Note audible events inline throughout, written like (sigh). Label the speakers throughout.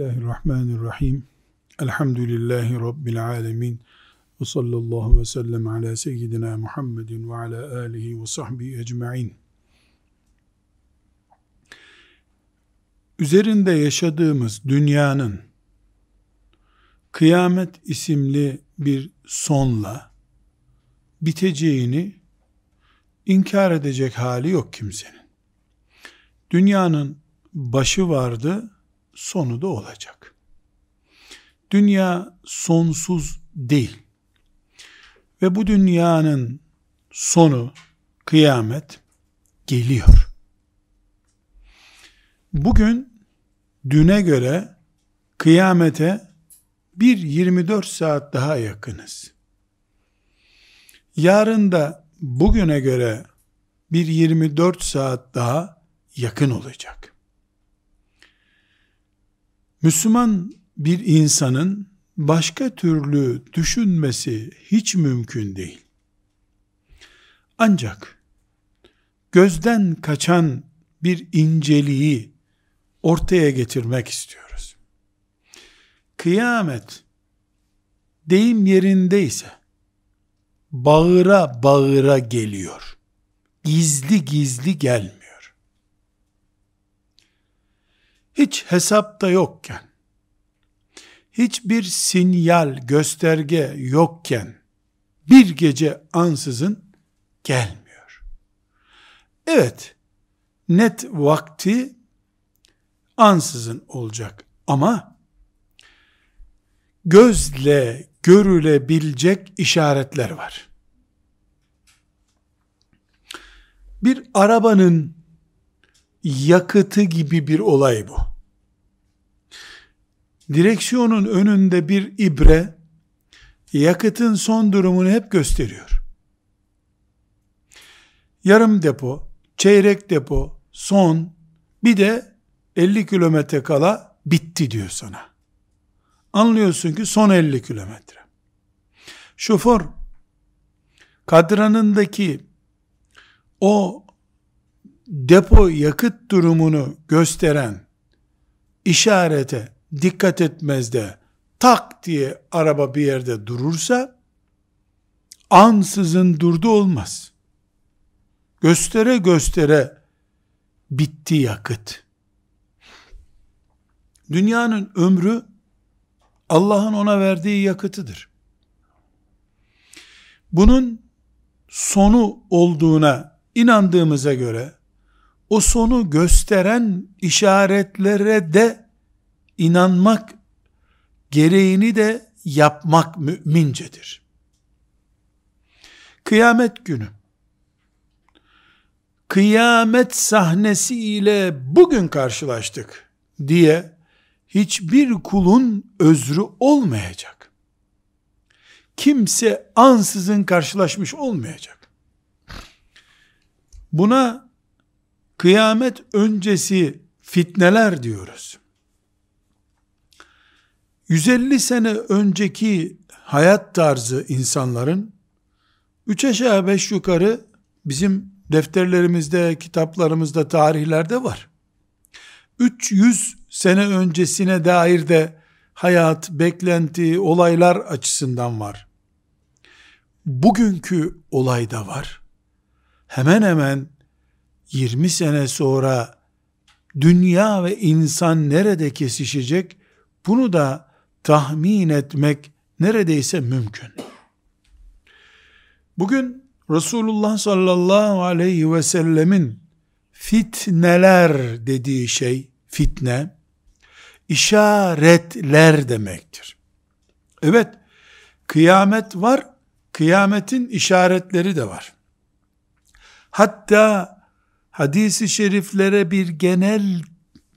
Speaker 1: Bismillahirrahmanirrahim. Elhamdülillahi Rabbil alemin. Ve sallallahu ve sellem ala seyyidina Muhammedin ve ala alihi ve sahbihi ecma'in. Üzerinde yaşadığımız dünyanın kıyamet isimli bir sonla biteceğini inkar edecek hali yok kimsenin. Dünyanın başı vardı, sonu da olacak. Dünya sonsuz değil. Ve bu dünyanın sonu kıyamet geliyor. Bugün düne göre kıyamete bir 24 saat daha yakınız. Yarın da bugüne göre bir 24 saat daha yakın olacak. Müslüman bir insanın başka türlü düşünmesi hiç mümkün değil. Ancak gözden kaçan bir inceliği ortaya getirmek istiyoruz. Kıyamet deyim yerindeyse bağıra bağıra geliyor. Gizli gizli gelmiyor hiç hesapta yokken, hiçbir sinyal, gösterge yokken, bir gece ansızın gelmiyor. Evet, net vakti ansızın olacak ama gözle görülebilecek işaretler var. Bir arabanın yakıtı gibi bir olay bu. Direksiyonun önünde bir ibre yakıtın son durumunu hep gösteriyor. Yarım depo, çeyrek depo, son, bir de 50 kilometre kala bitti diyor sana. Anlıyorsun ki son 50 kilometre. Şoför kadranındaki o depo yakıt durumunu gösteren işarete dikkat etmez de tak diye araba bir yerde durursa ansızın durdu olmaz. Göstere göstere bitti yakıt. Dünyanın ömrü Allah'ın ona verdiği yakıtıdır. Bunun sonu olduğuna inandığımıza göre o sonu gösteren işaretlere de inanmak gereğini de yapmak mümincedir. Kıyamet günü kıyamet sahnesi ile bugün karşılaştık diye hiçbir kulun özrü olmayacak. Kimse ansızın karşılaşmış olmayacak. Buna kıyamet öncesi fitneler diyoruz. 150 sene önceki hayat tarzı insanların 3 aşağı 5 yukarı bizim defterlerimizde, kitaplarımızda, tarihlerde var. 300 sene öncesine dair de hayat, beklenti, olaylar açısından var. Bugünkü olayda var. Hemen hemen 20 sene sonra dünya ve insan nerede kesişecek? Bunu da tahmin etmek neredeyse mümkün. Bugün Resulullah sallallahu aleyhi ve sellemin fitneler dediği şey, fitne, işaretler demektir. Evet, kıyamet var, kıyametin işaretleri de var. Hatta hadisi şeriflere bir genel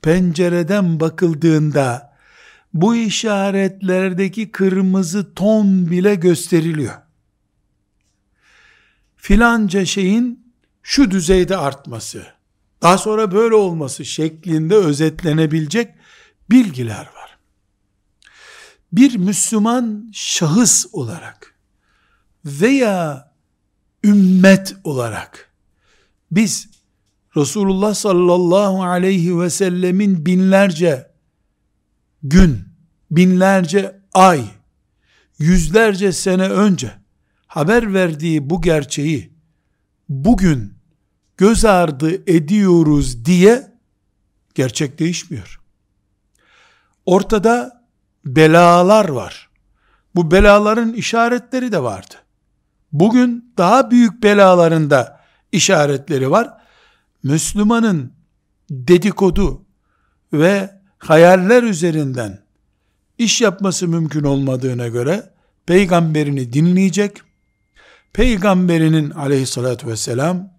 Speaker 1: pencereden bakıldığında bu işaretlerdeki kırmızı ton bile gösteriliyor. Filanca şeyin şu düzeyde artması, daha sonra böyle olması şeklinde özetlenebilecek bilgiler var. Bir Müslüman şahıs olarak veya ümmet olarak biz Resulullah sallallahu aleyhi ve sellemin binlerce gün, binlerce ay, yüzlerce sene önce haber verdiği bu gerçeği bugün göz ardı ediyoruz diye gerçek değişmiyor. Ortada belalar var. Bu belaların işaretleri de vardı. Bugün daha büyük belalarında işaretleri var. Müslümanın dedikodu ve hayaller üzerinden iş yapması mümkün olmadığına göre peygamberini dinleyecek. Peygamberinin aleyhissalatü vesselam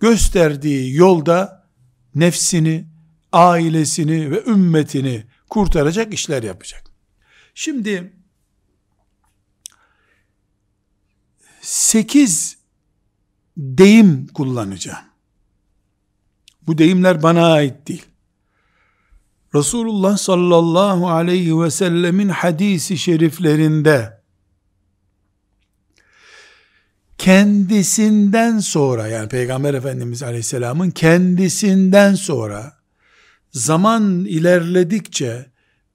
Speaker 1: gösterdiği yolda nefsini, ailesini ve ümmetini kurtaracak işler yapacak. Şimdi sekiz deyim kullanacağım. Bu deyimler bana ait değil. Resulullah sallallahu aleyhi ve sellemin hadisi şeriflerinde kendisinden sonra yani Peygamber Efendimiz Aleyhisselam'ın kendisinden sonra zaman ilerledikçe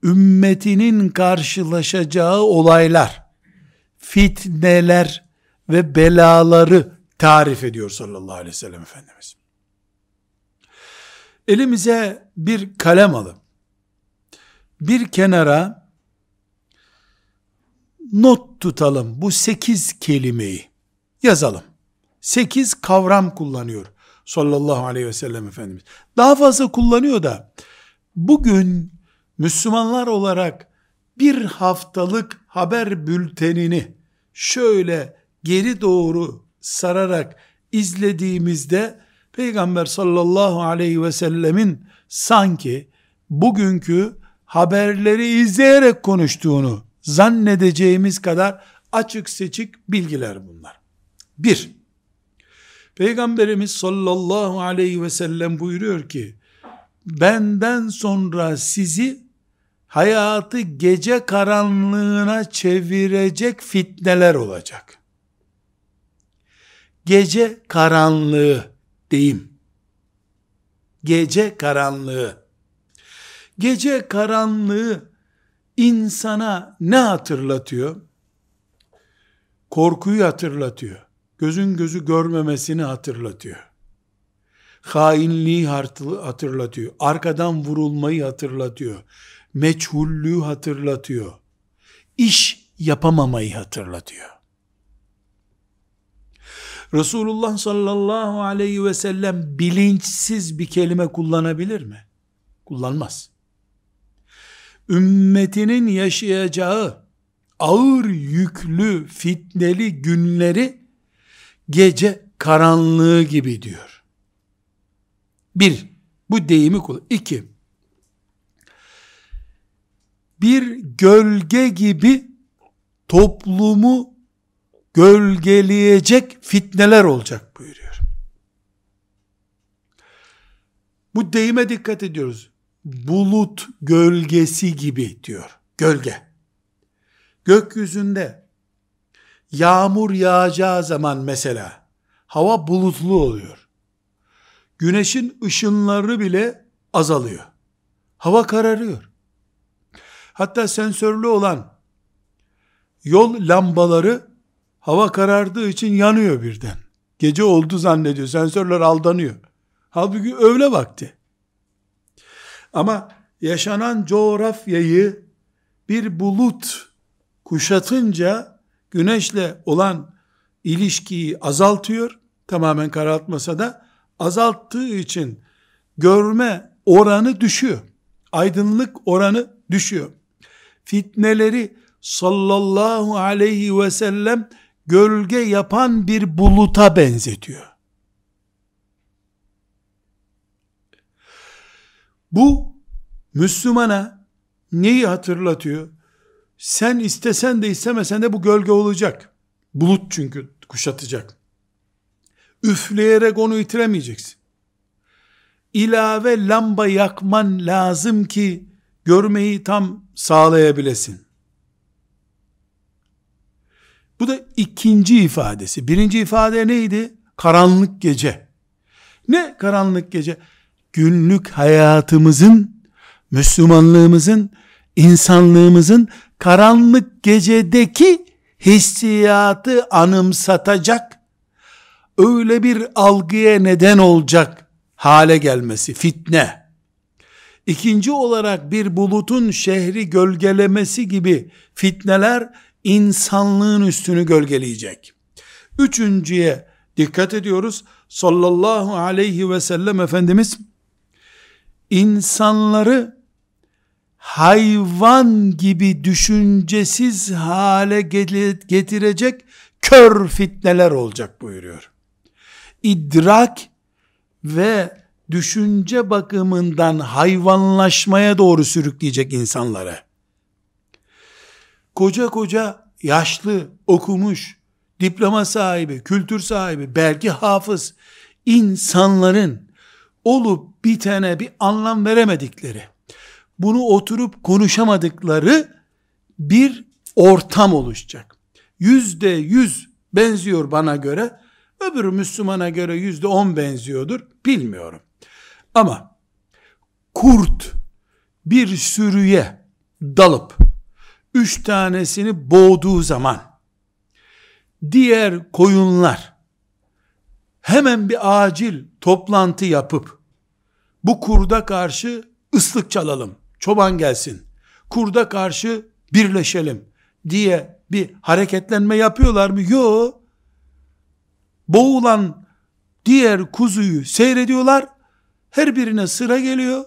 Speaker 1: ümmetinin karşılaşacağı olaylar, fitneler ve belaları tarif ediyor sallallahu aleyhi ve sellem Efendimiz. Elimize bir kalem alıp bir kenara not tutalım bu sekiz kelimeyi yazalım. Sekiz kavram kullanıyor sallallahu aleyhi ve sellem Efendimiz. Daha fazla kullanıyor da bugün Müslümanlar olarak bir haftalık haber bültenini şöyle geri doğru sararak izlediğimizde Peygamber sallallahu aleyhi ve sellemin sanki bugünkü haberleri izleyerek konuştuğunu zannedeceğimiz kadar açık seçik bilgiler bunlar. Bir, Peygamberimiz sallallahu aleyhi ve sellem buyuruyor ki, benden sonra sizi hayatı gece karanlığına çevirecek fitneler olacak. Gece karanlığı deyim. Gece karanlığı. Gece karanlığı insana ne hatırlatıyor? Korkuyu hatırlatıyor. Gözün gözü görmemesini hatırlatıyor. Hainliği hatırlatıyor. Arkadan vurulmayı hatırlatıyor. Meçhullüğü hatırlatıyor. İş yapamamayı hatırlatıyor. Resulullah sallallahu aleyhi ve sellem bilinçsiz bir kelime kullanabilir mi? Kullanmaz. Ümmetinin yaşayacağı ağır yüklü fitneli günleri gece karanlığı gibi diyor. Bir, bu deyimi kullan. İki, bir gölge gibi toplumu gölgeleyecek fitneler olacak buyuruyor. Bu deyime dikkat ediyoruz. Bulut gölgesi gibi diyor. Gölge. Gökyüzünde yağmur yağacağı zaman mesela hava bulutlu oluyor. Güneşin ışınları bile azalıyor. Hava kararıyor. Hatta sensörlü olan yol lambaları hava karardığı için yanıyor birden. Gece oldu zannediyor. Sensörler aldanıyor. Halbuki öğle vakti. Ama yaşanan coğrafyayı bir bulut kuşatınca güneşle olan ilişkiyi azaltıyor. Tamamen karartmasa da azalttığı için görme oranı düşüyor. Aydınlık oranı düşüyor. Fitneleri sallallahu aleyhi ve sellem gölge yapan bir buluta benzetiyor. Bu Müslümana neyi hatırlatıyor? Sen istesen de istemesen de bu gölge olacak. Bulut çünkü kuşatacak. Üfleyerek onu itiremeyeceksin. İlave lamba yakman lazım ki görmeyi tam sağlayabilesin. Bu da ikinci ifadesi. Birinci ifade neydi? Karanlık gece. Ne karanlık gece? Günlük hayatımızın, Müslümanlığımızın insanlığımızın karanlık gecedeki hissiyatı anımsatacak, öyle bir algıya neden olacak hale gelmesi, fitne. İkinci olarak bir bulutun şehri gölgelemesi gibi fitneler insanlığın üstünü gölgeleyecek. Üçüncüye dikkat ediyoruz. Sallallahu aleyhi ve sellem Efendimiz insanları hayvan gibi düşüncesiz hale getirecek kör fitneler olacak buyuruyor. İdrak ve düşünce bakımından hayvanlaşmaya doğru sürükleyecek insanları. Koca koca yaşlı, okumuş, diploma sahibi, kültür sahibi, belki hafız insanların olup bitene bir anlam veremedikleri, bunu oturup konuşamadıkları bir ortam oluşacak. Yüzde yüz benziyor bana göre, öbür Müslümana göre yüzde on benziyordur, bilmiyorum. Ama kurt bir sürüye dalıp üç tanesini boğduğu zaman diğer koyunlar hemen bir acil toplantı yapıp bu kurda karşı ıslık çalalım. Çoban gelsin. Kurda karşı birleşelim diye bir hareketlenme yapıyorlar mı? Yok. Boğulan diğer kuzuyu seyrediyorlar. Her birine sıra geliyor.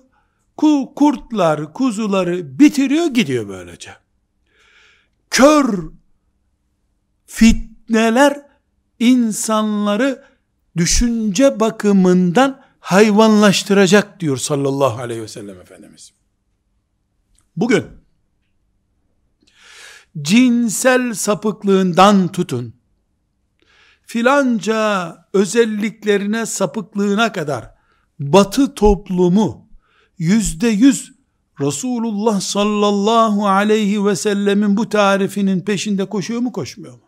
Speaker 1: Kurtlar kuzuları bitiriyor gidiyor böylece. Kör fitneler insanları düşünce bakımından hayvanlaştıracak diyor sallallahu aleyhi ve sellem Efendimiz. Bugün cinsel sapıklığından tutun, filanca özelliklerine sapıklığına kadar batı toplumu yüzde yüz Resulullah sallallahu aleyhi ve sellemin bu tarifinin peşinde koşuyor mu koşmuyor mu?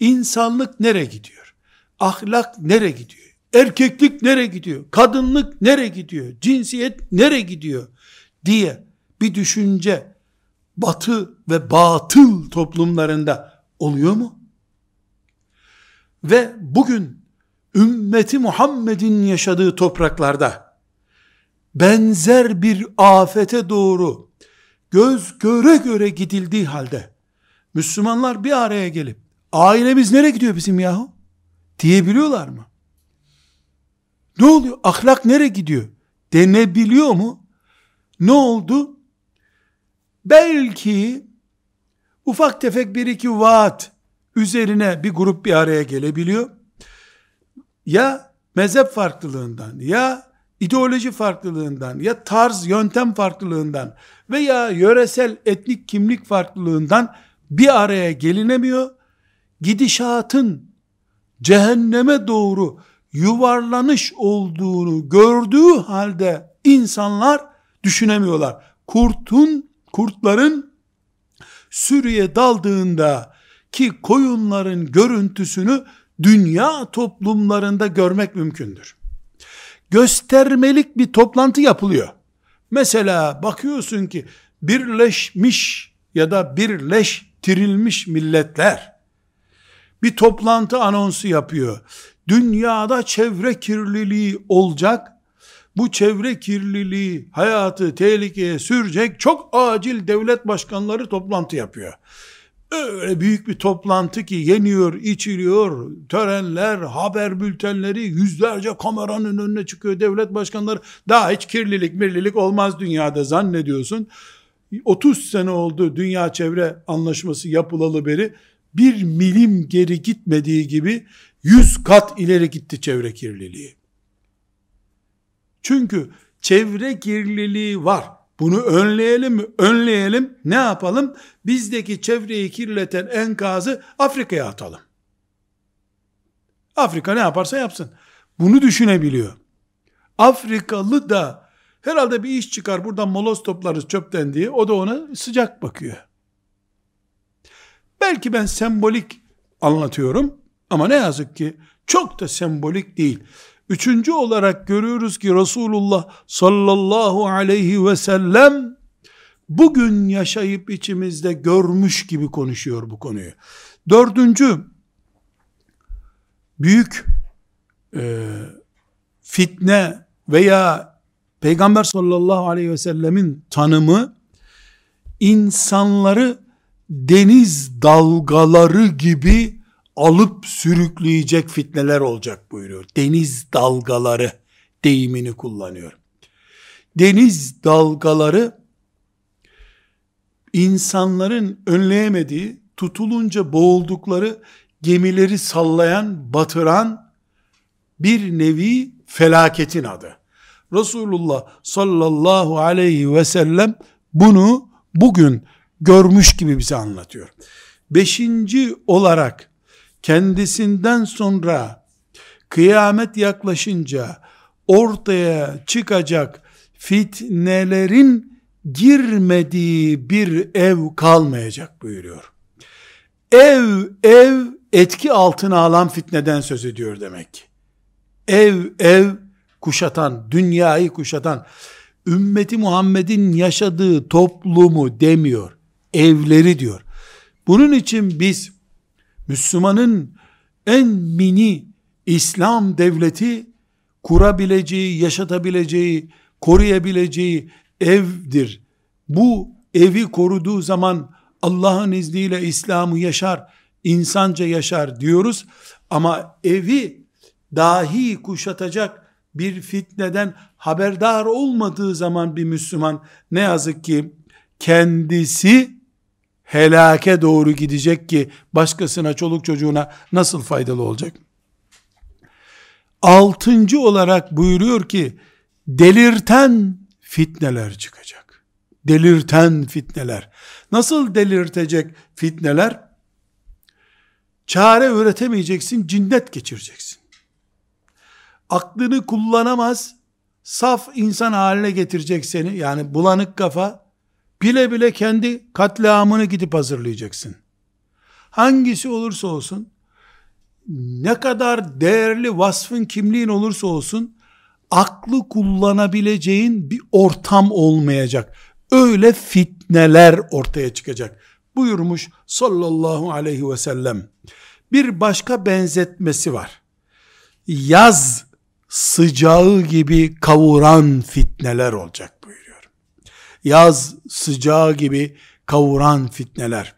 Speaker 1: İnsanlık nereye gidiyor? Ahlak nereye gidiyor? Erkeklik nereye gidiyor? Kadınlık nereye gidiyor? Cinsiyet nereye gidiyor? Diye bir düşünce batı ve batıl toplumlarında oluyor mu? Ve bugün ümmeti Muhammed'in yaşadığı topraklarda benzer bir afete doğru göz göre göre gidildiği halde Müslümanlar bir araya gelip ailemiz nereye gidiyor bizim yahu? Diyebiliyorlar mı? Ne oluyor? Ahlak nereye gidiyor? Denebiliyor mu? Ne oldu? Belki ufak tefek bir iki vaat üzerine bir grup bir araya gelebiliyor. Ya mezhep farklılığından ya ideoloji farklılığından ya tarz yöntem farklılığından veya yöresel etnik kimlik farklılığından bir araya gelinemiyor. Gidişatın cehenneme doğru yuvarlanış olduğunu gördüğü halde insanlar düşünemiyorlar. Kurtun, kurtların sürüye daldığında ki koyunların görüntüsünü dünya toplumlarında görmek mümkündür. Göstermelik bir toplantı yapılıyor. Mesela bakıyorsun ki birleşmiş ya da birleştirilmiş milletler bir toplantı anonsu yapıyor. Dünyada çevre kirliliği olacak. Bu çevre kirliliği hayatı tehlikeye sürecek çok acil devlet başkanları toplantı yapıyor. Öyle büyük bir toplantı ki yeniyor, içiliyor, törenler, haber bültenleri, yüzlerce kameranın önüne çıkıyor devlet başkanları. Daha hiç kirlilik, mirlilik olmaz dünyada zannediyorsun. 30 sene oldu dünya çevre anlaşması yapılalı beri bir milim geri gitmediği gibi 100 kat ileri gitti çevre kirliliği. Çünkü çevre kirliliği var. Bunu önleyelim mi? Önleyelim. Ne yapalım? Bizdeki çevreyi kirleten enkazı Afrika'ya atalım. Afrika ne yaparsa yapsın. Bunu düşünebiliyor. Afrikalı da herhalde bir iş çıkar buradan moloz toplarız çöpten diye o da ona sıcak bakıyor. Belki ben sembolik anlatıyorum ama ne yazık ki çok da sembolik değil. Üçüncü olarak görüyoruz ki Resulullah sallallahu aleyhi ve sellem bugün yaşayıp içimizde görmüş gibi konuşuyor bu konuyu. Dördüncü, büyük e, fitne veya Peygamber sallallahu aleyhi ve sellemin tanımı insanları deniz dalgaları gibi alıp sürükleyecek fitneler olacak buyuruyor. Deniz dalgaları deyimini kullanıyor. Deniz dalgaları insanların önleyemediği, tutulunca boğuldukları gemileri sallayan, batıran bir nevi felaketin adı. Resulullah sallallahu aleyhi ve sellem bunu bugün görmüş gibi bize anlatıyor. Beşinci olarak kendisinden sonra kıyamet yaklaşınca ortaya çıkacak fitnelerin girmediği bir ev kalmayacak buyuruyor. Ev ev etki altına alan fitneden söz ediyor demek. Ev ev kuşatan, dünyayı kuşatan, ümmeti Muhammed'in yaşadığı toplumu demiyor, evleri diyor. Bunun için biz Müslümanın en mini İslam devleti kurabileceği, yaşatabileceği, koruyabileceği evdir. Bu evi koruduğu zaman Allah'ın izniyle İslam'ı yaşar, insanca yaşar diyoruz. Ama evi dahi kuşatacak bir fitneden haberdar olmadığı zaman bir Müslüman ne yazık ki kendisi helake doğru gidecek ki başkasına çoluk çocuğuna nasıl faydalı olacak? Altıncı olarak buyuruyor ki delirten fitneler çıkacak. Delirten fitneler. Nasıl delirtecek fitneler? Çare üretemeyeceksin, cinnet geçireceksin. Aklını kullanamaz, saf insan haline getirecek seni. Yani bulanık kafa, bile bile kendi katliamını gidip hazırlayacaksın. Hangisi olursa olsun, ne kadar değerli vasfın kimliğin olursa olsun, aklı kullanabileceğin bir ortam olmayacak. Öyle fitneler ortaya çıkacak. Buyurmuş sallallahu aleyhi ve sellem. Bir başka benzetmesi var. Yaz sıcağı gibi kavuran fitneler olacak. Yaz sıcağı gibi kavuran fitneler.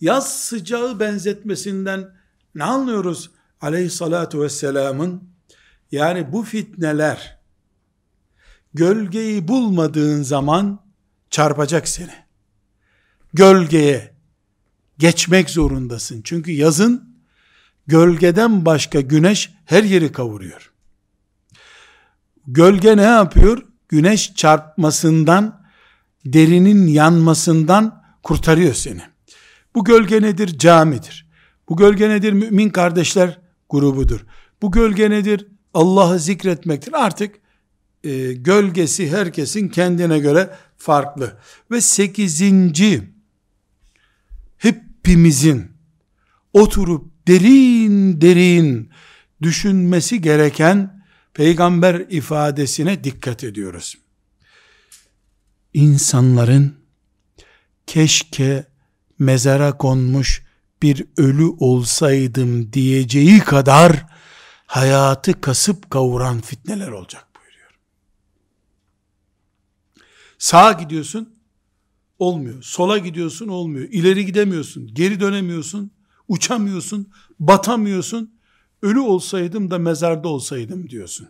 Speaker 1: Yaz sıcağı benzetmesinden ne anlıyoruz? Aleyhissalatu vesselamın yani bu fitneler gölgeyi bulmadığın zaman çarpacak seni. Gölgeye geçmek zorundasın. Çünkü yazın gölgeden başka güneş her yeri kavuruyor. Gölge ne yapıyor? Güneş çarpmasından, derinin yanmasından kurtarıyor seni. Bu gölge nedir? Camidir. Bu gölge nedir? Mümin kardeşler grubudur. Bu gölge nedir? Allah'ı zikretmektir. Artık e, gölgesi herkesin kendine göre farklı. Ve sekizinci hepimizin oturup derin derin düşünmesi gereken peygamber ifadesine dikkat ediyoruz. İnsanların keşke mezara konmuş bir ölü olsaydım diyeceği kadar hayatı kasıp kavuran fitneler olacak buyuruyor. Sağa gidiyorsun, olmuyor. Sola gidiyorsun, olmuyor. İleri gidemiyorsun, geri dönemiyorsun, uçamıyorsun, batamıyorsun. Ölü olsaydım da mezarda olsaydım diyorsun.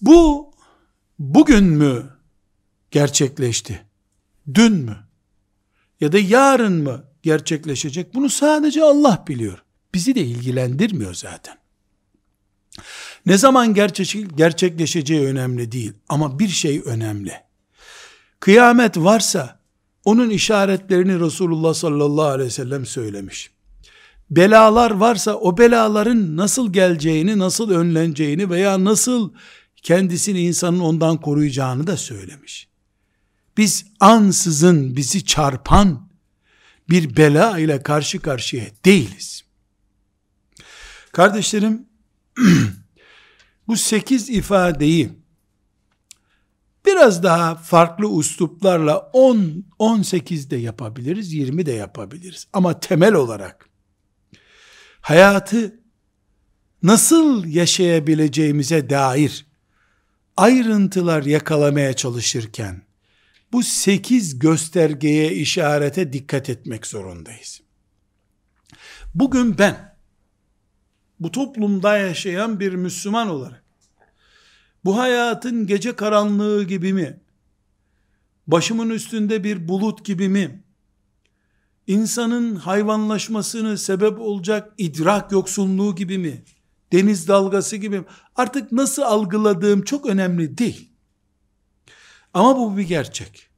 Speaker 1: Bu bugün mü gerçekleşti? Dün mü? Ya da yarın mı gerçekleşecek? Bunu sadece Allah biliyor. Bizi de ilgilendirmiyor zaten. Ne zaman gerçekleşeceği önemli değil ama bir şey önemli. Kıyamet varsa onun işaretlerini Resulullah sallallahu aleyhi ve sellem söylemiş. Belalar varsa o belaların nasıl geleceğini, nasıl önleneceğini veya nasıl kendisini insanın ondan koruyacağını da söylemiş. Biz ansızın bizi çarpan bir bela ile karşı karşıya değiliz. Kardeşlerim, (clears throat) bu sekiz ifadeyi Biraz daha farklı usluplarla 10, 18 de yapabiliriz, 20 de yapabiliriz. Ama temel olarak hayatı nasıl yaşayabileceğimize dair ayrıntılar yakalamaya çalışırken bu sekiz göstergeye işarete dikkat etmek zorundayız. Bugün ben bu toplumda yaşayan bir Müslüman olarak bu hayatın gece karanlığı gibi mi? Başımın üstünde bir bulut gibi mi? İnsanın hayvanlaşmasını sebep olacak idrak yoksunluğu gibi mi? Deniz dalgası gibi mi? Artık nasıl algıladığım çok önemli değil. Ama bu bir gerçek.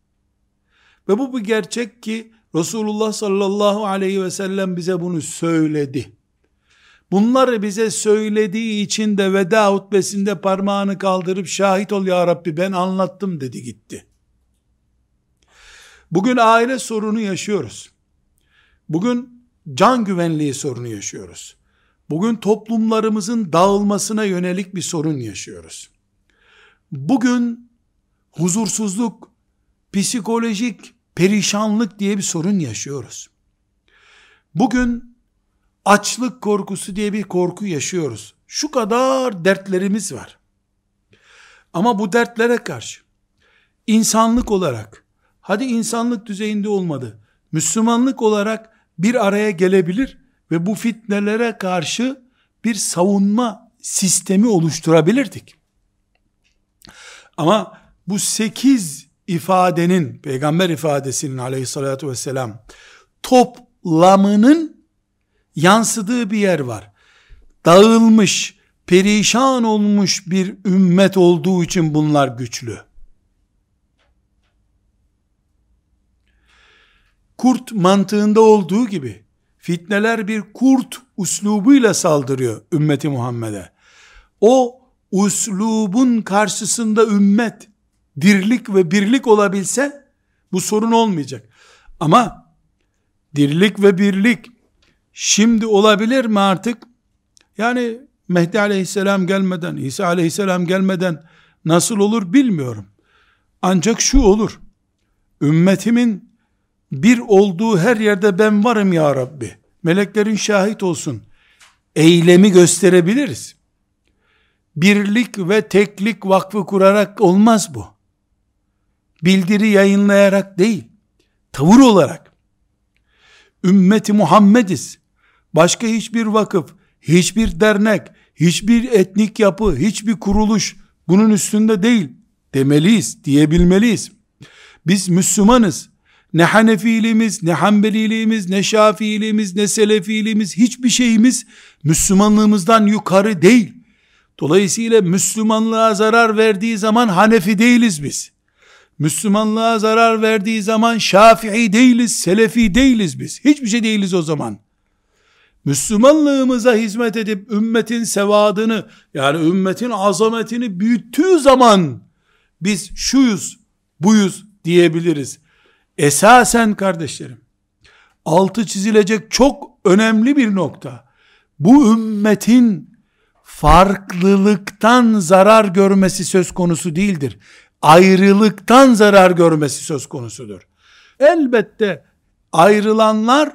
Speaker 1: Ve bu bir gerçek ki Resulullah sallallahu aleyhi ve sellem bize bunu söyledi. Bunları bize söylediği için de veda hutbesinde parmağını kaldırıp şahit ol ya Rabbi ben anlattım dedi gitti. Bugün aile sorunu yaşıyoruz. Bugün can güvenliği sorunu yaşıyoruz. Bugün toplumlarımızın dağılmasına yönelik bir sorun yaşıyoruz. Bugün huzursuzluk, psikolojik perişanlık diye bir sorun yaşıyoruz. Bugün açlık korkusu diye bir korku yaşıyoruz. Şu kadar dertlerimiz var. Ama bu dertlere karşı insanlık olarak, hadi insanlık düzeyinde olmadı, Müslümanlık olarak bir araya gelebilir ve bu fitnelere karşı bir savunma sistemi oluşturabilirdik. Ama bu sekiz ifadenin, peygamber ifadesinin aleyhissalatü vesselam toplamının yansıdığı bir yer var. Dağılmış, perişan olmuş bir ümmet olduğu için bunlar güçlü. Kurt mantığında olduğu gibi fitneler bir kurt uslubuyla saldırıyor ümmeti Muhammed'e. O uslubun karşısında ümmet dirlik ve birlik olabilse bu sorun olmayacak. Ama dirlik ve birlik şimdi olabilir mi artık? Yani Mehdi aleyhisselam gelmeden, İsa aleyhisselam gelmeden nasıl olur bilmiyorum. Ancak şu olur. Ümmetimin bir olduğu her yerde ben varım ya Rabbi. Meleklerin şahit olsun. Eylemi gösterebiliriz. Birlik ve teklik vakfı kurarak olmaz bu bildiri yayınlayarak değil, tavır olarak, ümmeti Muhammediz, başka hiçbir vakıf, hiçbir dernek, hiçbir etnik yapı, hiçbir kuruluş bunun üstünde değil demeliyiz, diyebilmeliyiz. Biz Müslümanız. Ne Hanefiliğimiz, ne Hanbeliliğimiz, ne Şafiiliğimiz, ne Selefiliğimiz, hiçbir şeyimiz Müslümanlığımızdan yukarı değil. Dolayısıyla Müslümanlığa zarar verdiği zaman Hanefi değiliz biz. Müslümanlığa zarar verdiği zaman Şafii değiliz, Selefi değiliz biz. Hiçbir şey değiliz o zaman. Müslümanlığımıza hizmet edip ümmetin sevadını yani ümmetin azametini büyüttüğü zaman biz şuyuz, buyuz diyebiliriz. Esasen kardeşlerim altı çizilecek çok önemli bir nokta. Bu ümmetin farklılıktan zarar görmesi söz konusu değildir ayrılıktan zarar görmesi söz konusudur. Elbette ayrılanlar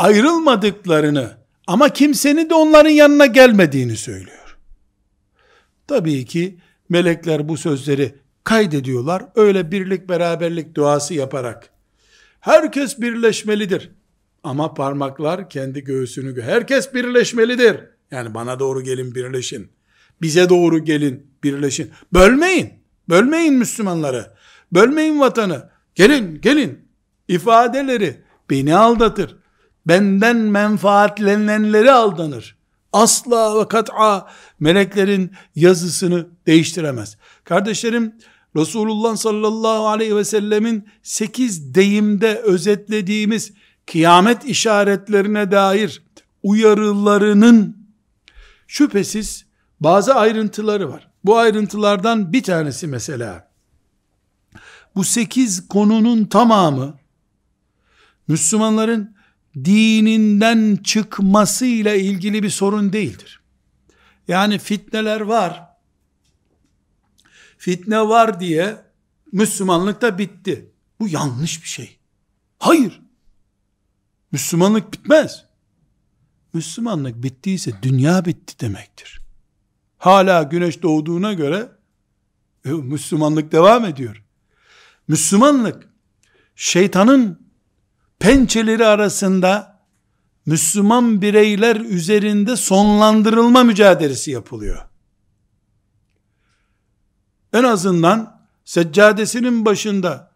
Speaker 1: ayrılmadıklarını ama kimsenin de onların yanına gelmediğini söylüyor. Tabii ki melekler bu sözleri kaydediyorlar. Öyle birlik beraberlik duası yaparak. Herkes birleşmelidir. Ama parmaklar kendi göğsünü herkes birleşmelidir. Yani bana doğru gelin birleşin. Bize doğru gelin birleşin. Bölmeyin. Bölmeyin Müslümanları. Bölmeyin vatanı. Gelin, gelin. İfadeleri beni aldatır. Benden menfaatlenenleri aldanır. Asla ve kat'a meleklerin yazısını değiştiremez. Kardeşlerim, Resulullah sallallahu aleyhi ve sellemin sekiz deyimde özetlediğimiz kıyamet işaretlerine dair uyarılarının şüphesiz bazı ayrıntıları var. Bu ayrıntılardan bir tanesi mesela, bu sekiz konunun tamamı, Müslümanların dininden çıkmasıyla ilgili bir sorun değildir. Yani fitneler var. fitne var diye Müslümanlık da bitti. Bu yanlış bir şey. Hayır. Müslümanlık bitmez. Müslümanlık bittiyse dünya bitti demektir. Hala güneş doğduğuna göre e, Müslümanlık devam ediyor. Müslümanlık şeytanın pençeleri arasında Müslüman bireyler üzerinde sonlandırılma mücadelesi yapılıyor. En azından seccadesinin başında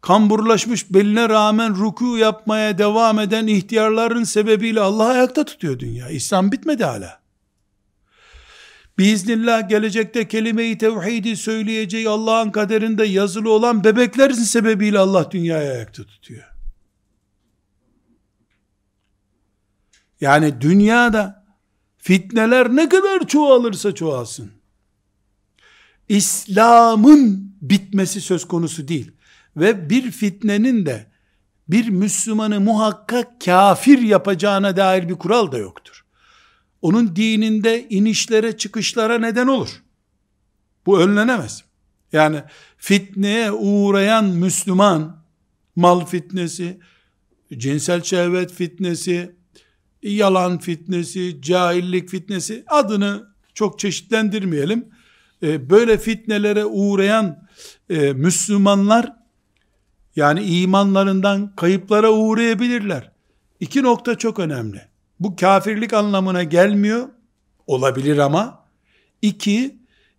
Speaker 1: kamburlaşmış beline rağmen ruku yapmaya devam eden ihtiyarların sebebiyle Allah ayakta tutuyor dünya. İslam bitmedi hala. Biiznillah gelecekte kelime-i tevhidi söyleyeceği Allah'ın kaderinde yazılı olan bebeklerin sebebiyle Allah dünyayı ayakta tutuyor. Yani dünyada fitneler ne kadar çoğalırsa çoğalsın. İslam'ın bitmesi söz konusu değil. Ve bir fitnenin de bir Müslümanı muhakkak kafir yapacağına dair bir kural da yoktur. Onun dininde inişlere çıkışlara neden olur. Bu önlenemez. Yani fitneye uğrayan Müslüman, mal fitnesi, cinsel şehvet fitnesi, yalan fitnesi, cahillik fitnesi adını çok çeşitlendirmeyelim. Ee, böyle fitnelere uğrayan e, Müslümanlar yani imanlarından kayıplara uğrayabilirler. İki nokta çok önemli. Bu kafirlik anlamına gelmiyor. Olabilir ama. İki,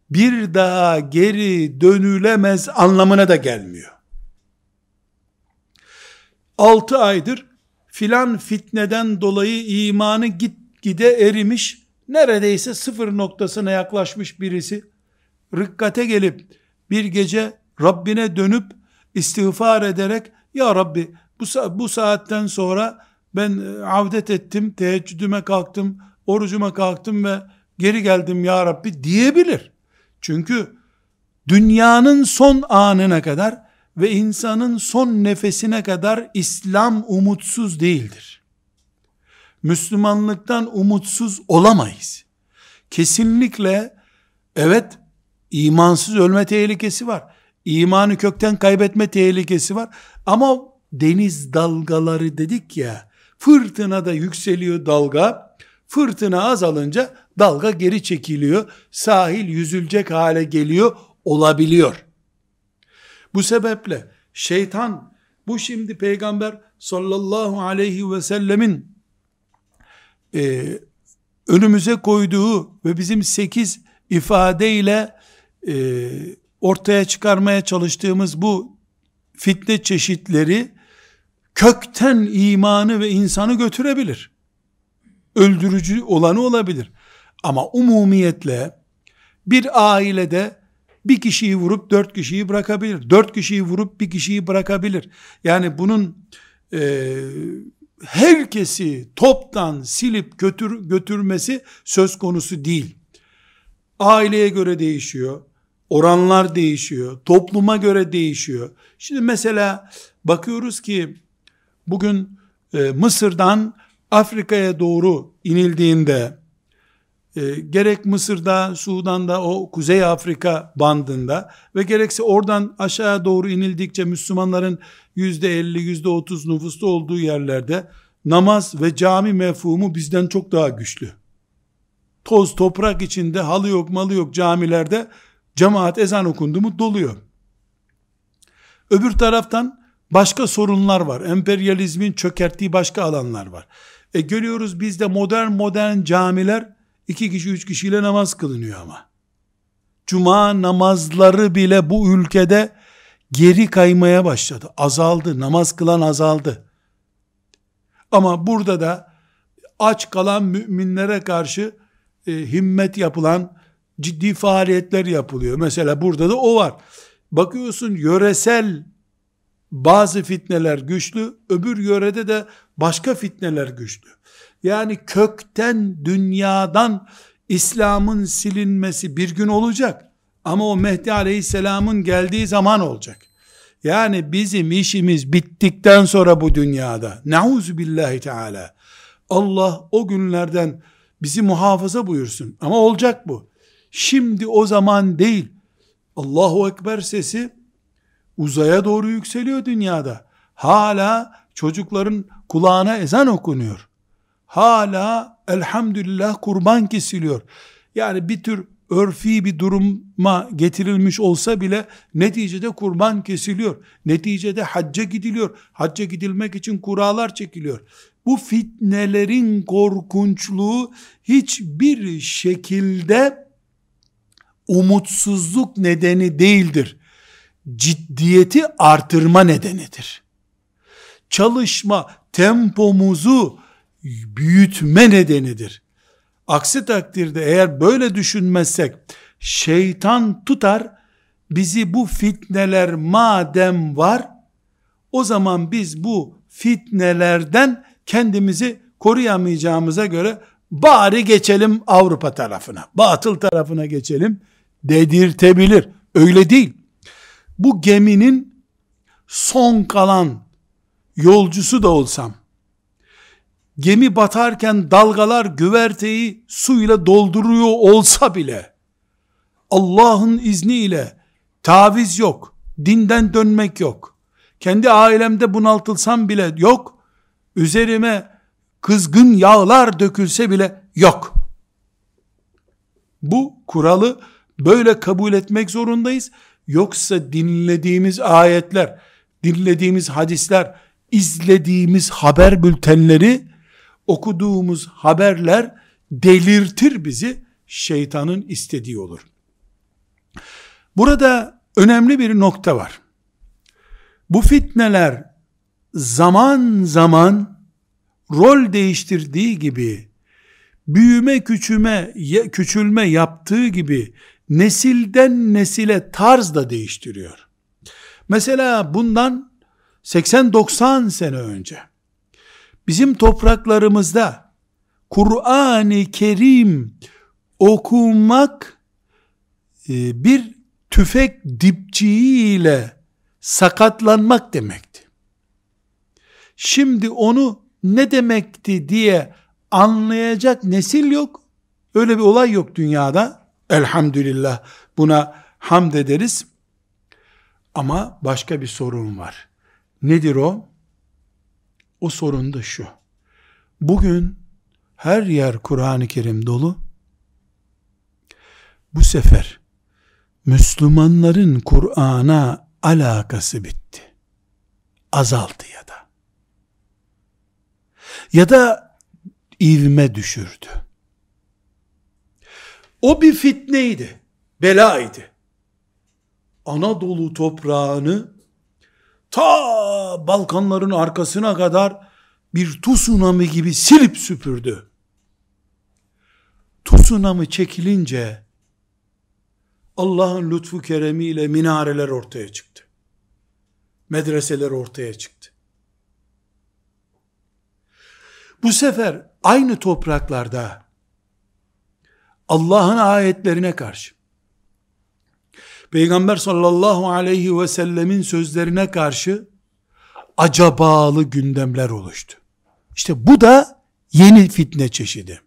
Speaker 1: bir daha geri dönülemez anlamına da gelmiyor. Altı aydır filan fitneden dolayı imanı git gide erimiş, neredeyse sıfır noktasına yaklaşmış birisi, rıkkate gelip bir gece Rabbine dönüp istiğfar ederek ya Rabbi bu, bu saatten sonra ben e, avdet ettim, teheccüdüme kalktım, orucuma kalktım ve geri geldim ya Rabbi diyebilir. Çünkü dünyanın son anına kadar ve insanın son nefesine kadar İslam umutsuz değildir. Müslümanlıktan umutsuz olamayız. Kesinlikle evet imansız ölme tehlikesi var. İmanı kökten kaybetme tehlikesi var. Ama deniz dalgaları dedik ya, fırtına da yükseliyor dalga, fırtına azalınca dalga geri çekiliyor, sahil yüzülecek hale geliyor, olabiliyor. Bu sebeple şeytan, bu şimdi peygamber sallallahu aleyhi ve sellemin e, önümüze koyduğu ve bizim sekiz ifadeyle e, ortaya çıkarmaya çalıştığımız bu fitne çeşitleri kökten imanı ve insanı götürebilir. Öldürücü olanı olabilir. Ama umumiyetle bir ailede bir kişiyi vurup dört kişiyi bırakabilir. Dört kişiyi vurup bir kişiyi bırakabilir. Yani bunun e, herkesi toptan silip götür, götürmesi söz konusu değil. Aileye göre değişiyor. Oranlar değişiyor. Topluma göre değişiyor. Şimdi mesela bakıyoruz ki bugün e, Mısır'dan Afrika'ya doğru inildiğinde e, gerek Mısır'da, Sudan'da, o Kuzey Afrika bandında ve gerekse oradan aşağı doğru inildikçe Müslümanların yüzde elli, yüzde otuz nüfusta olduğu yerlerde namaz ve cami mefhumu bizden çok daha güçlü. Toz toprak içinde halı yok malı yok camilerde cemaat ezan okundu mu doluyor. Öbür taraftan başka sorunlar var. Emperyalizmin çökerttiği başka alanlar var. E görüyoruz bizde modern modern camiler iki kişi üç kişiyle namaz kılınıyor ama. Cuma namazları bile bu ülkede geri kaymaya başladı. Azaldı. Namaz kılan azaldı. Ama burada da aç kalan müminlere karşı e, himmet yapılan ciddi faaliyetler yapılıyor. Mesela burada da o var. Bakıyorsun yöresel bazı fitneler güçlü, öbür yörede de başka fitneler güçlü. Yani kökten dünyadan İslam'ın silinmesi bir gün olacak. Ama o Mehdi Aleyhisselam'ın geldiği zaman olacak. Yani bizim işimiz bittikten sonra bu dünyada. Nauzu billahi teala. Allah o günlerden bizi muhafaza buyursun. Ama olacak bu. Şimdi o zaman değil. Allahu Ekber sesi uzaya doğru yükseliyor dünyada. Hala çocukların kulağına ezan okunuyor. Hala elhamdülillah kurban kesiliyor. Yani bir tür örfi bir duruma getirilmiş olsa bile neticede kurban kesiliyor. Neticede hacca gidiliyor. Hacca gidilmek için kuralar çekiliyor. Bu fitnelerin korkunçluğu hiçbir şekilde umutsuzluk nedeni değildir. Ciddiyeti artırma nedenidir. Çalışma tempomuzu büyütme nedenidir. Aksi takdirde eğer böyle düşünmezsek şeytan tutar bizi bu fitneler madem var o zaman biz bu fitnelerden kendimizi koruyamayacağımıza göre bari geçelim Avrupa tarafına, batıl tarafına geçelim dedirtebilir. Öyle değil. Bu geminin son kalan yolcusu da olsam, gemi batarken dalgalar güverteyi suyla dolduruyor olsa bile, Allah'ın izniyle taviz yok, dinden dönmek yok, kendi ailemde bunaltılsam bile yok, üzerime kızgın yağlar dökülse bile yok. Bu kuralı böyle kabul etmek zorundayız. Yoksa dinlediğimiz ayetler, dinlediğimiz hadisler, izlediğimiz haber bültenleri, okuduğumuz haberler delirtir bizi, şeytanın istediği olur. Burada önemli bir nokta var. Bu fitneler zaman zaman rol değiştirdiği gibi büyüme küçüme küçülme yaptığı gibi nesilden nesile tarz da değiştiriyor. Mesela bundan 80-90 sene önce bizim topraklarımızda Kur'an-ı Kerim okumak e, bir tüfek dipçiğiyle sakatlanmak demekti. Şimdi onu ne demekti diye anlayacak nesil yok. Öyle bir olay yok dünyada. Elhamdülillah buna hamd ederiz. Ama başka bir sorun var. Nedir o? O sorun da şu. Bugün her yer Kur'an-ı Kerim dolu. Bu sefer Müslümanların Kur'an'a alakası bitti. Azaldı ya da. Ya da ivme düşürdü. O bir fitneydi, belaydı. Anadolu toprağını ta Balkanların arkasına kadar bir tsunami gibi silip süpürdü. Tsunami çekilince Allah'ın lütfu keremiyle minareler ortaya çıktı. Medreseler ortaya çıktı. Bu sefer aynı topraklarda Allah'ın ayetlerine karşı Peygamber sallallahu aleyhi ve sellemin sözlerine karşı acabalı gündemler oluştu. İşte bu da yeni fitne çeşidi.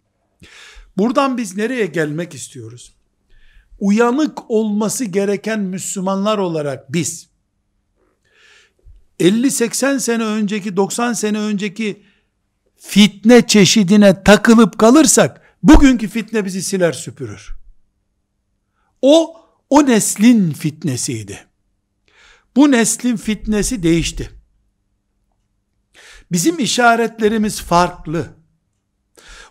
Speaker 1: Buradan biz nereye gelmek istiyoruz? Uyanık olması gereken Müslümanlar olarak biz 50-80 sene önceki 90 sene önceki fitne çeşidine takılıp kalırsak bugünkü fitne bizi siler süpürür. O o neslin fitnesiydi. Bu neslin fitnesi değişti. Bizim işaretlerimiz farklı.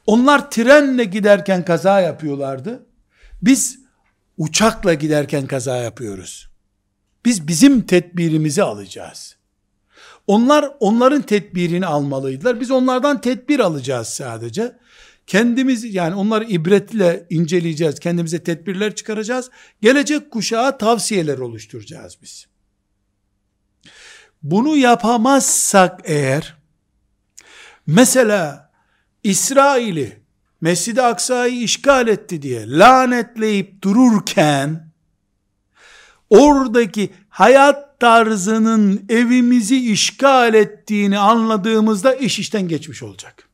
Speaker 1: Onlar trenle giderken kaza yapıyorlardı. Biz uçakla giderken kaza yapıyoruz. Biz bizim tedbirimizi alacağız. Onlar onların tedbirini almalıydılar. Biz onlardan tedbir alacağız sadece. Kendimiz yani onları ibretle inceleyeceğiz. Kendimize tedbirler çıkaracağız. Gelecek kuşağa tavsiyeler oluşturacağız biz. Bunu yapamazsak eğer mesela İsrail'i Mescid-i Aksa'yı işgal etti diye lanetleyip dururken oradaki hayat tarzının evimizi işgal ettiğini anladığımızda iş işten geçmiş olacak.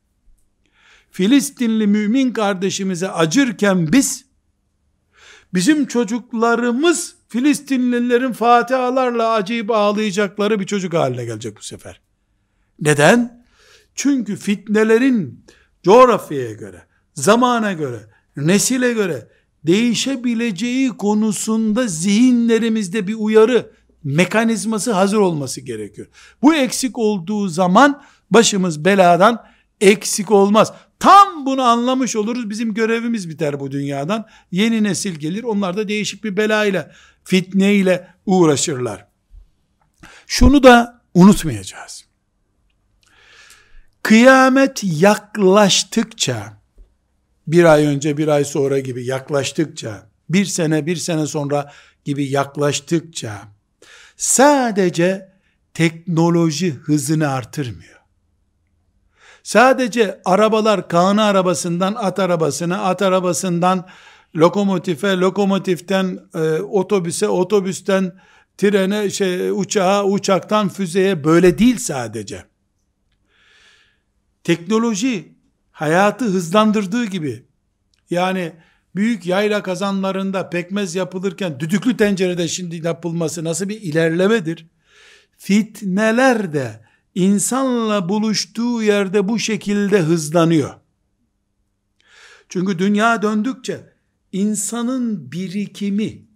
Speaker 1: Filistinli mümin kardeşimize acırken biz, bizim çocuklarımız Filistinlilerin fatihalarla acıyıp ağlayacakları bir çocuk haline gelecek bu sefer. Neden? Çünkü fitnelerin coğrafyaya göre, zamana göre, nesile göre değişebileceği konusunda zihinlerimizde bir uyarı mekanizması hazır olması gerekiyor. Bu eksik olduğu zaman başımız beladan eksik olmaz. Tam bunu anlamış oluruz. Bizim görevimiz biter bu dünyadan. Yeni nesil gelir. Onlar da değişik bir belayla, fitneyle uğraşırlar. Şunu da unutmayacağız. Kıyamet yaklaştıkça, bir ay önce bir ay sonra gibi yaklaştıkça, bir sene bir sene sonra gibi yaklaştıkça, sadece teknoloji hızını artırmıyor. Sadece arabalar Kaan'ı arabasından at arabasına, at arabasından lokomotife, lokomotiften e, otobüse, otobüsten trene, şey, uçağa, uçaktan füzeye böyle değil sadece. Teknoloji hayatı hızlandırdığı gibi yani büyük yayla kazanlarında pekmez yapılırken düdüklü tencerede şimdi yapılması nasıl bir ilerlemedir? Fitneler de insanla buluştuğu yerde bu şekilde hızlanıyor. Çünkü dünya döndükçe insanın birikimi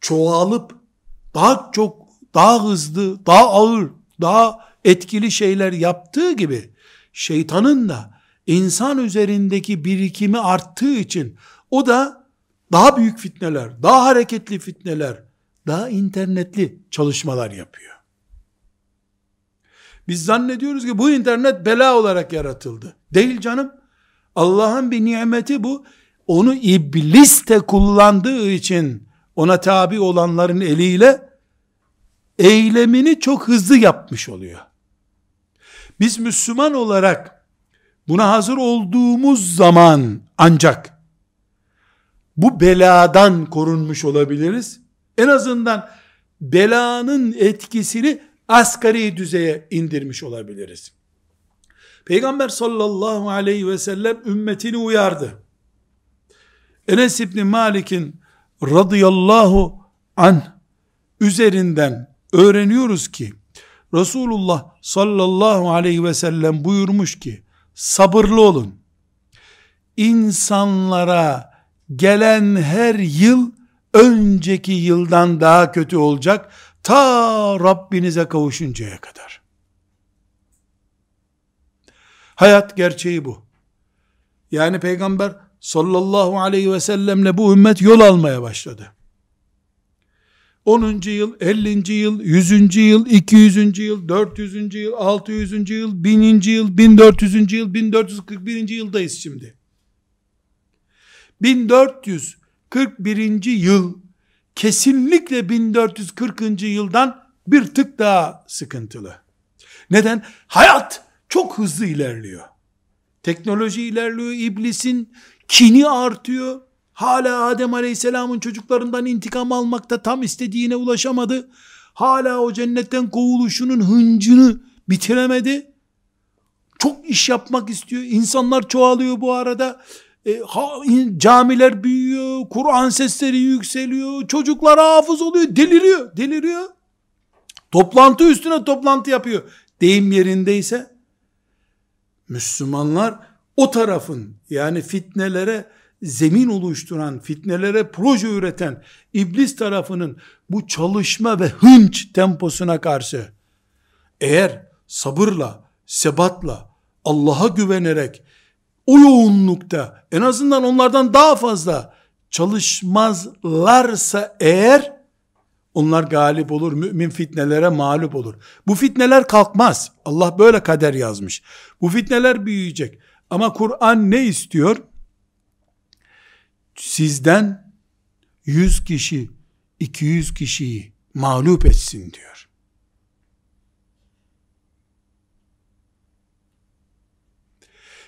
Speaker 1: çoğalıp daha çok, daha hızlı, daha ağır, daha etkili şeyler yaptığı gibi şeytanın da insan üzerindeki birikimi arttığı için o da daha büyük fitneler, daha hareketli fitneler, daha internetli çalışmalar yapıyor. Biz zannediyoruz ki bu internet bela olarak yaratıldı. Değil canım. Allah'ın bir nimeti bu. Onu iblis de kullandığı için ona tabi olanların eliyle eylemini çok hızlı yapmış oluyor. Biz Müslüman olarak buna hazır olduğumuz zaman ancak bu beladan korunmuş olabiliriz. En azından belanın etkisini asgari düzeye indirmiş olabiliriz. Peygamber sallallahu aleyhi ve sellem ümmetini uyardı. Enes İbni Malik'in radıyallahu an üzerinden öğreniyoruz ki Resulullah sallallahu aleyhi ve sellem buyurmuş ki sabırlı olun. İnsanlara gelen her yıl önceki yıldan daha kötü olacak. Ta Rabbinize kavuşuncaya kadar. Hayat gerçeği bu. Yani Peygamber sallallahu aleyhi ve sellemle bu ümmet yol almaya başladı. 10. yıl, 50. yıl, 100. yıl, 200. yıl, 400. yıl, 600. yıl, 1000. yıl, 1400. yıl, 1441. yıldayız şimdi. 1441. yıl kesinlikle 1440. yıldan bir tık daha sıkıntılı. Neden? Hayat çok hızlı ilerliyor. Teknoloji ilerliyor, iblisin kini artıyor. Hala Adem Aleyhisselam'ın çocuklarından intikam almakta tam istediğine ulaşamadı. Hala o cennetten kovuluşunun hıncını bitiremedi. Çok iş yapmak istiyor. İnsanlar çoğalıyor bu arada. E, camiler büyüyor, Kur'an sesleri yükseliyor, çocuklar hafız oluyor, deliriyor, deliriyor. Toplantı üstüne toplantı yapıyor. Deyim yerindeyse, Müslümanlar o tarafın yani fitnelere zemin oluşturan, fitnelere proje üreten iblis tarafının bu çalışma ve hınç temposuna karşı eğer sabırla, sebatla, Allah'a güvenerek o yoğunlukta en azından onlardan daha fazla çalışmazlarsa eğer onlar galip olur. Mümin fitnelere mağlup olur. Bu fitneler kalkmaz. Allah böyle kader yazmış. Bu fitneler büyüyecek. Ama Kur'an ne istiyor? Sizden 100 kişi, 200 kişiyi mağlup etsin diyor.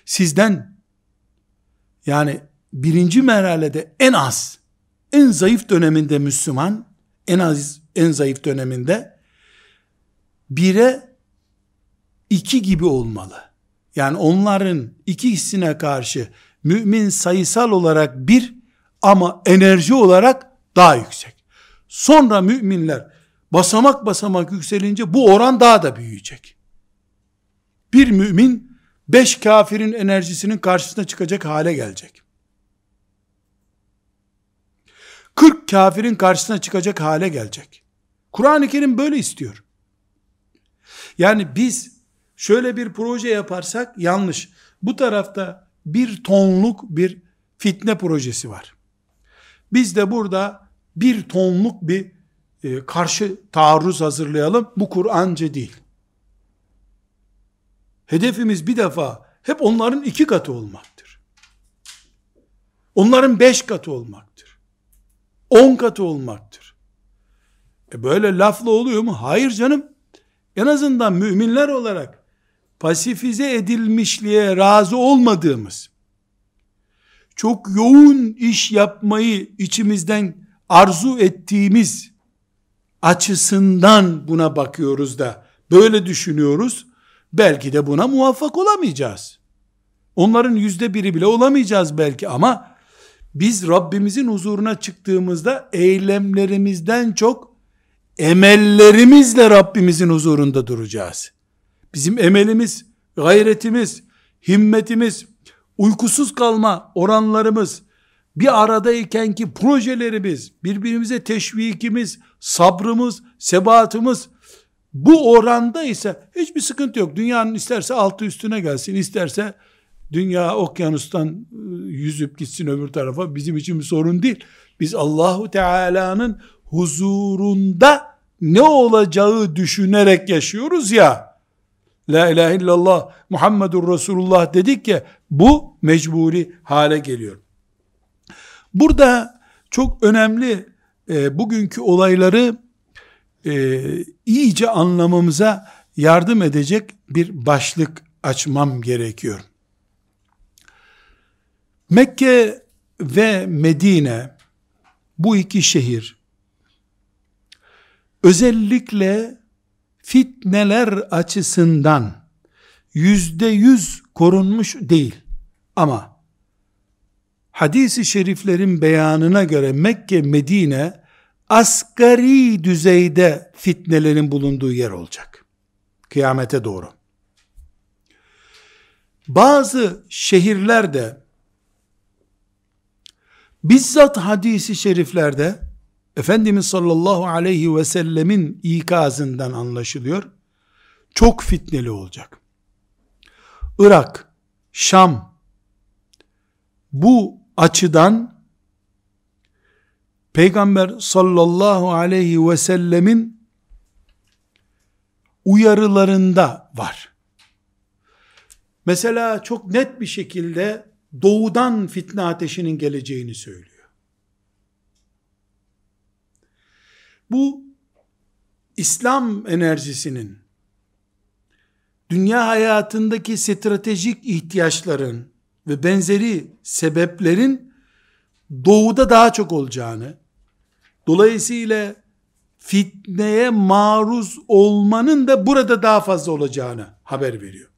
Speaker 1: Sizden yani birinci merhalede en az en zayıf döneminde Müslüman en az en zayıf döneminde bire iki gibi olmalı. Yani onların iki hissine karşı mümin sayısal olarak bir ama enerji olarak daha yüksek. Sonra müminler basamak basamak yükselince bu oran daha da büyüyecek. Bir mümin beş kafirin enerjisinin karşısına çıkacak hale gelecek. 40 kafirin karşısına çıkacak hale gelecek. Kur'an-ı Kerim böyle istiyor. Yani biz şöyle bir proje yaparsak yanlış. Bu tarafta bir tonluk bir fitne projesi var. Biz de burada bir tonluk bir e, karşı taarruz hazırlayalım. Bu Kur'anca değil. Hedefimiz bir defa hep onların iki katı olmaktır. Onların beş katı olmaktır. On katı olmaktır. E böyle lafla oluyor mu? Hayır canım. En azından müminler olarak pasifize edilmişliğe razı olmadığımız, çok yoğun iş yapmayı içimizden arzu ettiğimiz açısından buna bakıyoruz da böyle düşünüyoruz. Belki de buna muvaffak olamayacağız. Onların yüzde biri bile olamayacağız belki ama biz Rabbimizin huzuruna çıktığımızda eylemlerimizden çok emellerimizle Rabbimizin huzurunda duracağız. Bizim emelimiz, gayretimiz, himmetimiz, uykusuz kalma oranlarımız, bir aradayken ki projelerimiz, birbirimize teşvikimiz, sabrımız, sebatımız, bu oranda ise hiçbir sıkıntı yok. Dünyanın isterse altı üstüne gelsin, isterse dünya okyanustan ıı, yüzüp gitsin öbür tarafa bizim için bir sorun değil. Biz Allahu Teala'nın huzurunda ne olacağı düşünerek yaşıyoruz ya. La ilahe illallah Muhammedur Resulullah dedik ya bu mecburi hale geliyor. Burada çok önemli e, bugünkü olayları e, iyice anlamamıza yardım edecek bir başlık açmam gerekiyor. Mekke ve Medine bu iki şehir özellikle fitneler açısından yüzde yüz korunmuş değil. Ama hadisi şeriflerin beyanına göre Mekke, Medine asgari düzeyde fitnelerin bulunduğu yer olacak. Kıyamete doğru. Bazı şehirlerde bizzat hadisi şeriflerde Efendimiz sallallahu aleyhi ve sellemin ikazından anlaşılıyor. Çok fitneli olacak. Irak, Şam bu açıdan Peygamber sallallahu aleyhi ve sellemin uyarılarında var. Mesela çok net bir şekilde doğudan fitne ateşinin geleceğini söylüyor. Bu İslam enerjisinin dünya hayatındaki stratejik ihtiyaçların ve benzeri sebeplerin doğuda daha çok olacağını, dolayısıyla fitneye maruz olmanın da burada daha fazla olacağını haber veriyor.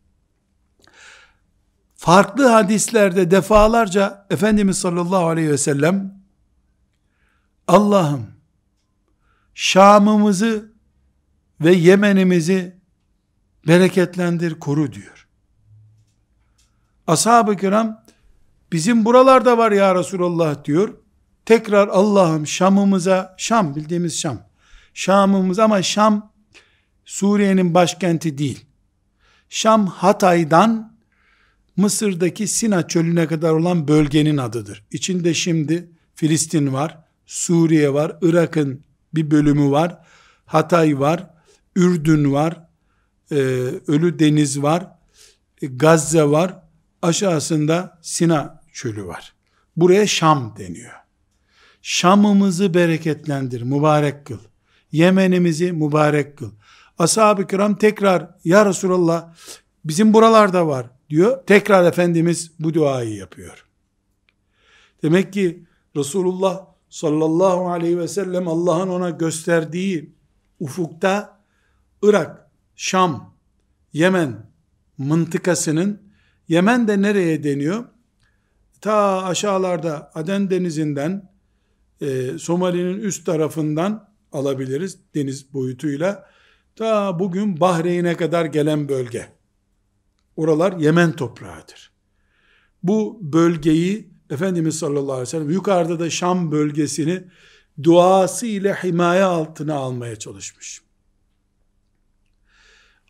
Speaker 1: Farklı hadislerde defalarca Efendimiz sallallahu aleyhi ve sellem Allah'ım Şam'ımızı ve Yemen'imizi bereketlendir, koru diyor. Ashab-ı kiram bizim buralarda var ya Resulallah diyor. Tekrar Allah'ım Şam'ımıza, Şam bildiğimiz Şam. Şam'ımız ama Şam Suriye'nin başkenti değil. Şam Hatay'dan Mısır'daki Sina çölüne kadar olan bölgenin adıdır. İçinde şimdi Filistin var, Suriye var, Irak'ın bir bölümü var. Hatay var, Ürdün var, e, Ölü Deniz var, e, Gazze var, aşağısında Sina çölü var. Buraya Şam deniyor. Şam'ımızı bereketlendir, mübarek kıl. Yemen'imizi mübarek kıl. Ashab-ı kiram tekrar ya Resulallah bizim buralarda var diyor. Tekrar Efendimiz bu duayı yapıyor. Demek ki Resulullah sallallahu aleyhi ve sellem Allah'ın ona gösterdiği ufukta Irak, Şam, Yemen mıntıkasının Yemen de nereye deniyor? Ta aşağılarda Aden denizinden e, Somali'nin üst tarafından alabiliriz deniz boyutuyla. Ta bugün Bahreyn'e kadar gelen bölge. Oralar Yemen toprağıdır. Bu bölgeyi Efendimiz sallallahu aleyhi ve sellem yukarıda da Şam bölgesini duası ile himaye altına almaya çalışmış.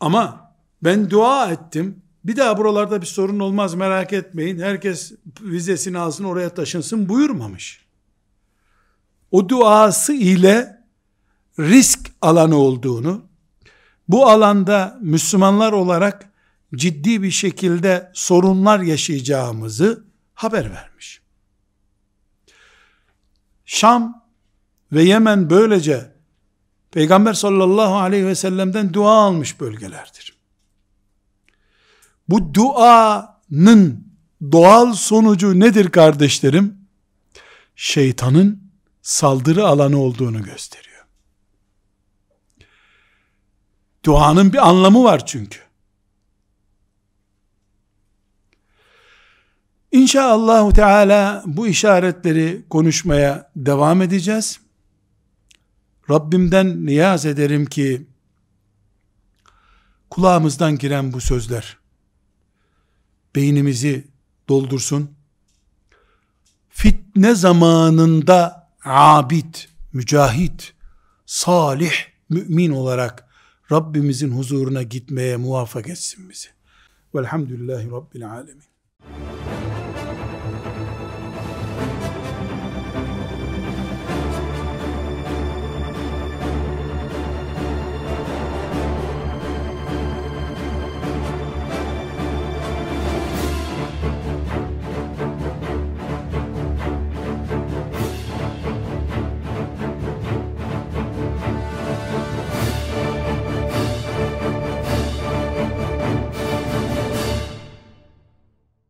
Speaker 1: Ama ben dua ettim. Bir daha buralarda bir sorun olmaz merak etmeyin. Herkes vizesini alsın oraya taşınsın buyurmamış. O duası ile risk alanı olduğunu, bu alanda Müslümanlar olarak ciddi bir şekilde sorunlar yaşayacağımızı haber vermiş. Şam ve Yemen böylece Peygamber sallallahu aleyhi ve sellem'den dua almış bölgelerdir. Bu duanın doğal sonucu nedir kardeşlerim? Şeytanın saldırı alanı olduğunu gösteriyor. Duanın bir anlamı var çünkü. İnşallah Teala bu işaretleri konuşmaya devam edeceğiz. Rabbimden niyaz ederim ki kulağımızdan giren bu sözler beynimizi doldursun. Fitne zamanında abid, mücahit, salih, mümin olarak Rabbimizin huzuruna gitmeye muvaffak etsin bizi. Velhamdülillahi Rabbil Alemin.